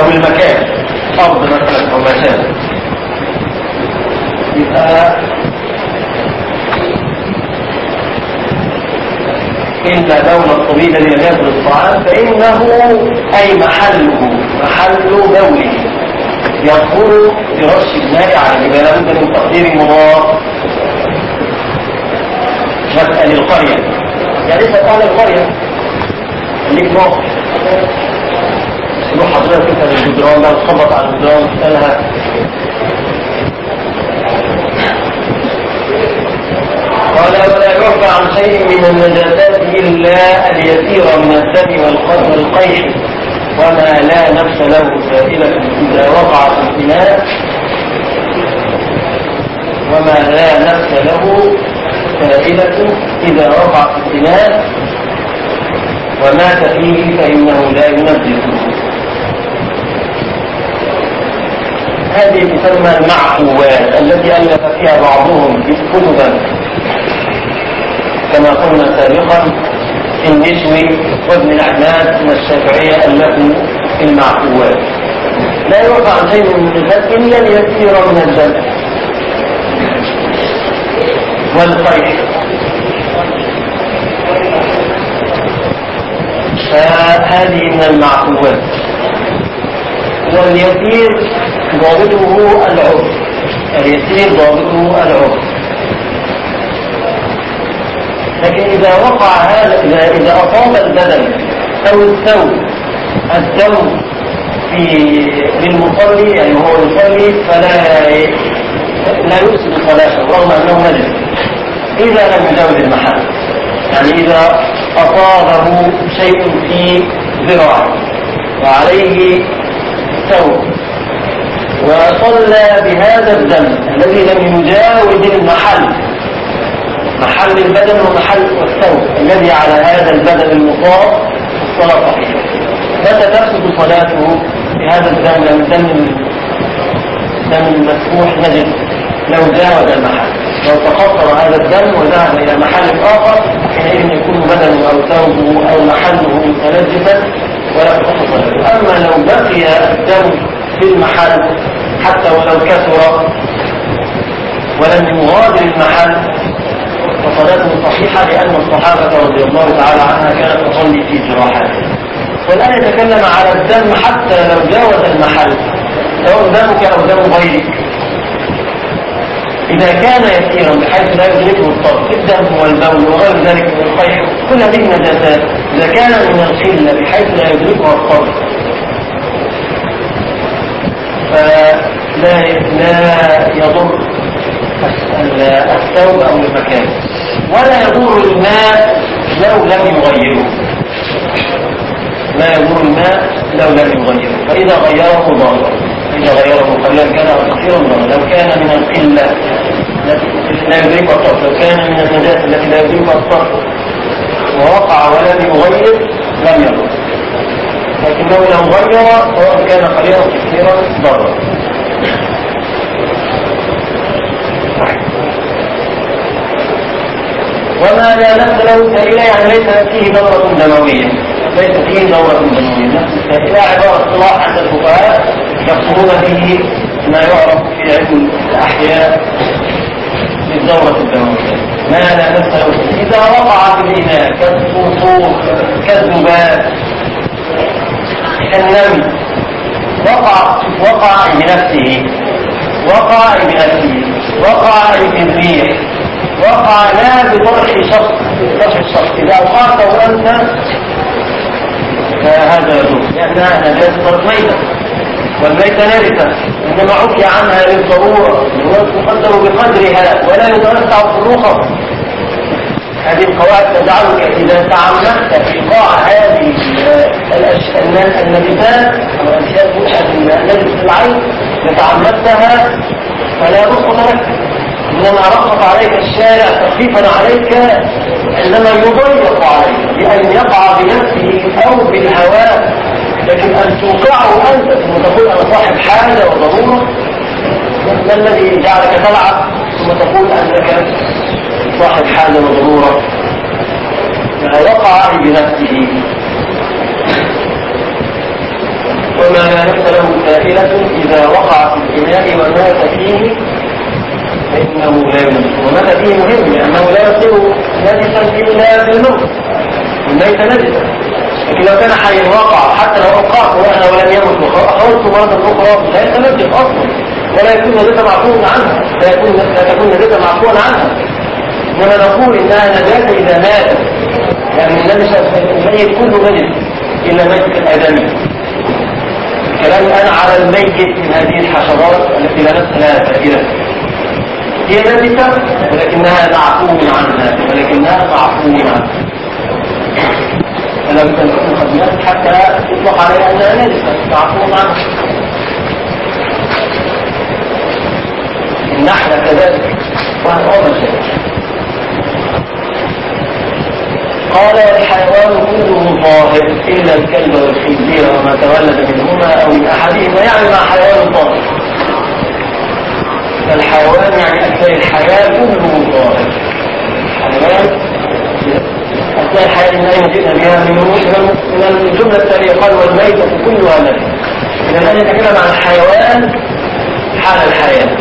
أو المكان أرض مثلا أو مكان. يبقى إلا دولة الطبيب الذي لم الطعام فإنه أي محله محل بوله يدخل برش الماء عليه يبقى لابد من تقدير مضاد مسأل القرية. يعني ليس أهل القرية. خليك نقط تروح حضرتك؟ أنت للجدران بقى تخبط على الجدران وتسألها قال ولا يعفى عن شيء من النجاسات إلا اليسير من الدم والقلب والقيح وما لا نفس له سائلة إذا وقع في الإناء وما لا نفس له سائلة إذا وقع في الإناء ومات فيه فإنه لا ينجسه هذه تسمى المعقوات التي ألف فيها بعضهم كتبا كما قلنا سابقا النشوي وابن الأحناف من الشافعية ألفوا المعقوات لا يعفى عن شيء من النساء إلا اليسير من الدم والقيح فهذه من المعقوات واليسير ضابطه العرف. اليسير ضابطه العرف. لكن إذا وقع هذا إذا, إذا أصاب البدن أو الثوب الثوب في للمصلي يعني هو يصلي فلا لا يفسد صلاته رغم أنه نجس إذا لم يجاوز المحل. يعني إذا أصابه شيء في ذراعه وعليه ثوب وصلى بهذا الدم الذي لم يجاوز المحل محل البدن ومحل الثوب. الذي على هذا البدن المصاب الصلاة صحيحة متى تفسد صلاته بهذا الدم لو الدم الدم المسفوح نجد. لو جاوز المحل. لو تقصر هذا الدم وذهب إلى محل آخر حينئذ يكون بدنه أو ثوبه أو محله متنجسا ولا تقص أما لو بقي الدم في المحل حتى ولو كثر ولم يغادر المحل فصلاته صحيحة لأن الصحابة رضي الله تعالى عنها كانت تصلي في جراحات والآن يتكلم على الدم حتى لو جاوز المحل. سواء دمك أو دم غيرك. إذا كان يسيرا بحيث لا يدركه الطرف الدم والبول وغير ذلك من الخير كل هذه النجاسات إذا كان من الخلة بحيث لا يدركها الطرف فلا لا يضر. الثوب أو المكان. ولا يضر الماء لو لم يغيره. لا يضر الماء لو لم يغيره. فإذا غيره ضر. إذا غيره قليلا كان كثيرا ضر. لو كان من القلة التي لا يدركها الطرف. لو كان من النجاسة التي لا يدركها الطرف. ووقع ولم يغير لم يضر. لكن لأنه لو غير سواء كان قليلا كثيرا ضرر وما لا نفس له يعني ليس فيه دورة دموية. ليس فيه دورة دموية. نفس عبارة اصطلاح عند الفقهاء يقصدون به ما يعرف في علم الأحياء بالدورة الدموية. ما لا نفس له. إذا وقع في الإناء كالصوصوخ كالذباب كالنمل وقع وقع بنفسه وقع بنفسه وقع بالريح وقع لا بطرح شخص طرح الشخص إذا وقعت وأنت فهذا يجوز لأنها نجاسة طرح ميتة والميتة نجسة إنما عفي عنها للضرورة. تقدر بقدرها ولا يتوسع في الرخص هذه القواعد تجعلك إذا تعمدت إيقاع هذه النبتات أو الأشياء النجس العين تعمدتها فلا رخصة لك. إنما رخص عليك الشارع تخفيفا عليك عندما يضيق عليك بأن يقع بنفسه أو بالهواء لكن أن توقعه أنت ثم تقول أنا صاحب حاجة وضرورة ما الذي جعلك تلعب؟ ثم تقول أنك صاحب حاجة وضرورة. وقع بنفسه. وما لا نفس له سائلة إذا وقع في الإناء ومات فيه فإنه لا يموت. ومات فيه مهم لأنه لا يصير نجسا إلا بالموت والميت نجسا لكن لو كان حيا وقع حتى لو وقعت وأنا ولم يمت وأخرجت مرة أخرى لا يتنجس أصلا. ولا يكون نجسا معفوا عنها لا يكون لا تكون نجسا معفوا عنها إنما نقول إنها نجاسة إذا ماتت يعني النجس الميت كله نجس إلا ميت الآدمي. كلامي أنا على الميت من هذه الحشرات التي لا فائدة. هي نجسة ولكنها معفو عنها ولكنها معفو عنها تكون قد ماتت حتى يطلق عليها أنها نجسة معفو عنها النحلة كذلك وهذا أول شيء. قال الحيوان كله طاهر إلا الكلب والخنزير وما تولد منهما أو من أحدهما يعني مع حيوان طاهر. فالحيوان يعني أثناء الحياة كله طاهر الحيوان أثناء الحياة التي جئنا بها من من الجملة التالية قال والميتة كلها نجس إذا الآن يتكلم عن الحيوان حال الحياة.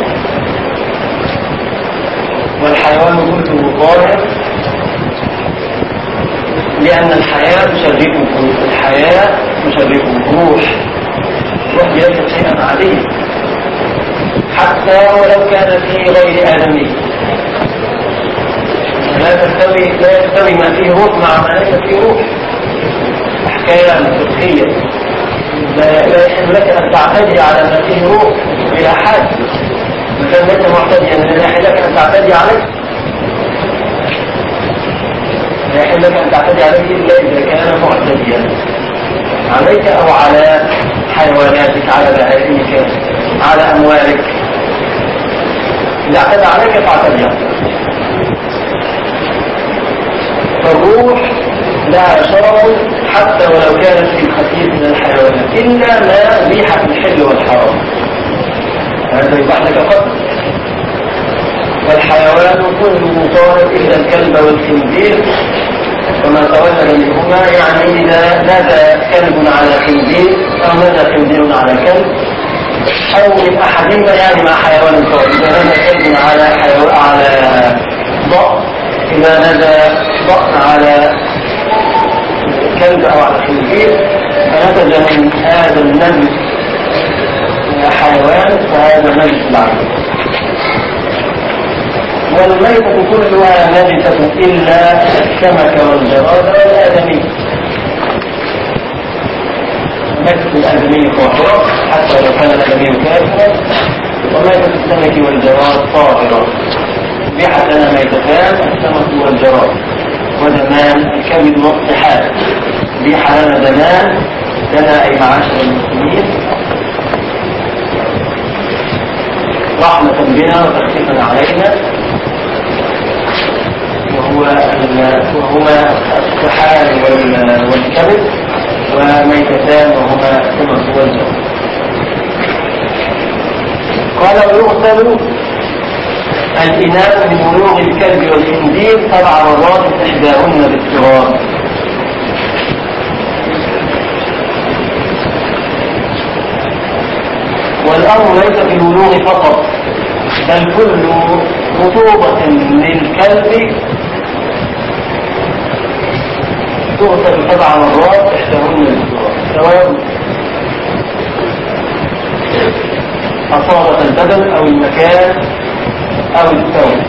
والحيوان كله طاهر لأن الحياة تشرفه الحياة تشرفه الروح. الروح ليست شيئا عاديا حتى ولو كان في غير آدمي. لا تستوي لا يستوي ما فيه روح مع ما ليس فيه روح. أحكام فقهية. لا يحل لك أن تعتدي على ما فيه روح حاجة. ما كان ليس معتديا لا يحل لك أن تعتدي عليه. لا يحل لك أن تعتدي عليه إلا إذا كان معتديا. عليك أو على حيواناتك على بهائمك على أموالك. إذا اعتدى عليك فاعتدي فالروح لها شرف حتى ولو كانت في الخفيف من الحيوانات إلا ما في الحل والحرام. هذا يباح لك قتل والحيوان كله طاهر إلا الكلب والخنزير وما تولد منهما يعني إذا نادى كلب على خنزير أو نادى خنزير على كلب. أو من يعني مع حيوان إذا نادى كلب على حيوان على ضأن إذا نادى ضأن على كلب أو على خنزير فنتج من هذا النجس حيوان فهذا نجس العين والميتة كلها نجسة إلا السمك والجراد والآدمي ميتة الآدمي طاهرة حتى لو كان الآدمي كافرا وميتة السمك والجراد طاهرة. بيحت لنا ميتتان السمك والجراد. ودمان الكبد والطحال. بيح لنا دمان لنا أي معاشر المسلمين. رحمة بنا وتخفيفا علينا. وهو وهما الطحال والكبد. وميتتان وهما السمك والجو قال ويغسل الإناء من بلوغ الكلب والخنزير سبع مرات إحداهن بالتراب. والأمر ليس في فقط بل كل رطوبة للكلب تغسل سبع مرات إحداهن بالتراب سواء أصابت البدن أو المكان أو الثوب.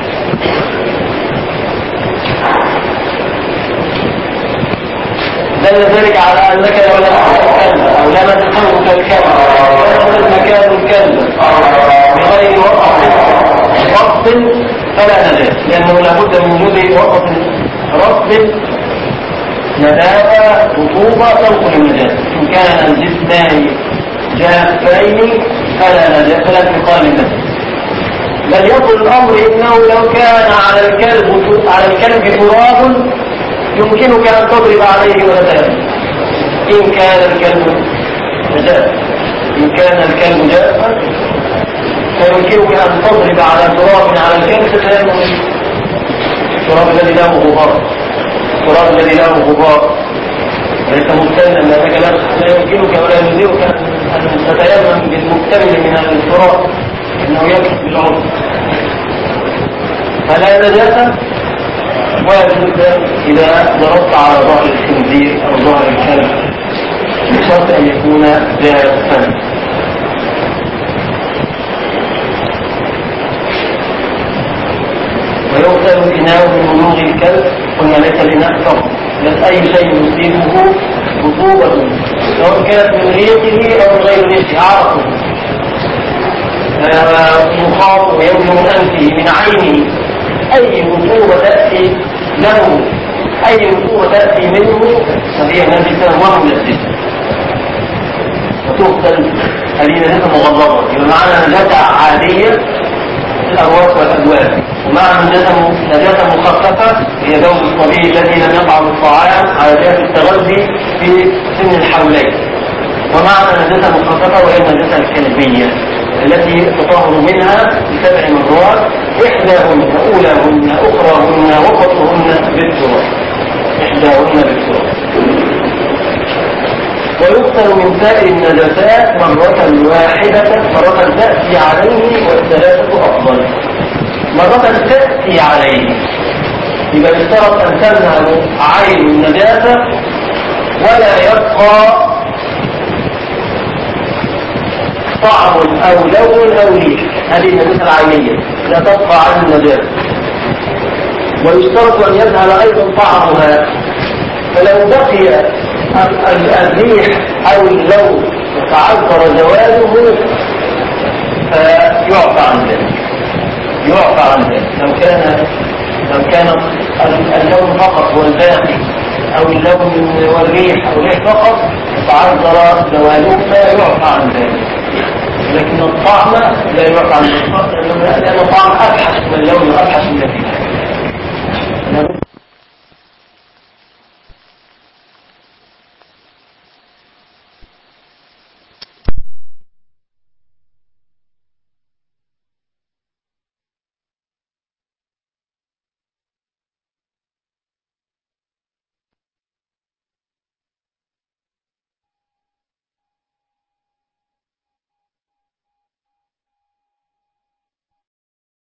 دل ذلك على أنك لو لم الكلب أو لم ثوبك الكلب ولم مكان الكلب. بغير وقت. وقت فلا نجاة لأنه لابد من وجود وقت. رطب نداء رطوبة تنقل النجاة إن كان الجسمان جافين فلا نجاة فلا انتقال النجاة بل يقول الأمر إنه لو كان على الكلب على الكلب تراب يمكنك أن تضرب عليه ولدا إن كان الكلب جافا إن كان الكلب جافا فيمكنك أن تضرب على تراب على الكلب لأنه التراب الذي له غبار التراب الذي له غبار. ليس مبتلا لا يمكنك ولا يجزئك أن تتيمم بالمبتل من التراب إنه يمسك بالعرض فلا نجاسة واجب إذا ضربت على ظهر الخنزير أو ظهر الكلب بشرط أن يكون جافا ويغسل الإناء من بلوغ الكلب قلنا ليس فقط بل أي شيء يصيبه رطوبة سواء كانت من ريقه أو غير ريقه عرقه يخاف ويبدو من أنفه من عينه. أي رطوبة تأتي له أي رطوبة تأتي منه فهي نجسة ومنجسة وتغسل هذه نجسة مغلظة يبقى معنا نجاسة عادية الأرواح والأدواب ومع نجاسة مخففة هي دور الطبيعي الذي لم يطعم الطعام على جهة التغذي في سن الحولين. ومعنى نجاسة مخففة وهي النجاسة الكلبية التي تطهر منها بسبع مرات إحداهن أولاهن أخراهن وسطهن بالتراب. إحداهن بالتراب. ويغسل من سائر النجاسات مرة واحدة مرة تأتي عليه والثلاثة أفضل. مرة تأتي عليه. إذا اشترط أن تذهب عين النجاسة ولا يبقى طعم أو لون أو ريح هذه النجاسة العينية. لا تبقى عن النجاسة. ويشترط أن يذهب أيضا طعمها. فلو بقي الريح أو اللون وتعذر زواله فيعفى عن ذلك. يعفى عن ذلك. لو كان لو كان اللون فقط هو الباقي أو اللون والريح أو الريح فقط تعذر زواله فيعفى عن ذلك. لكن الطعم لا يعطى عن الطعم لأن الطعم أبحث من اللون أبحث من النتيجة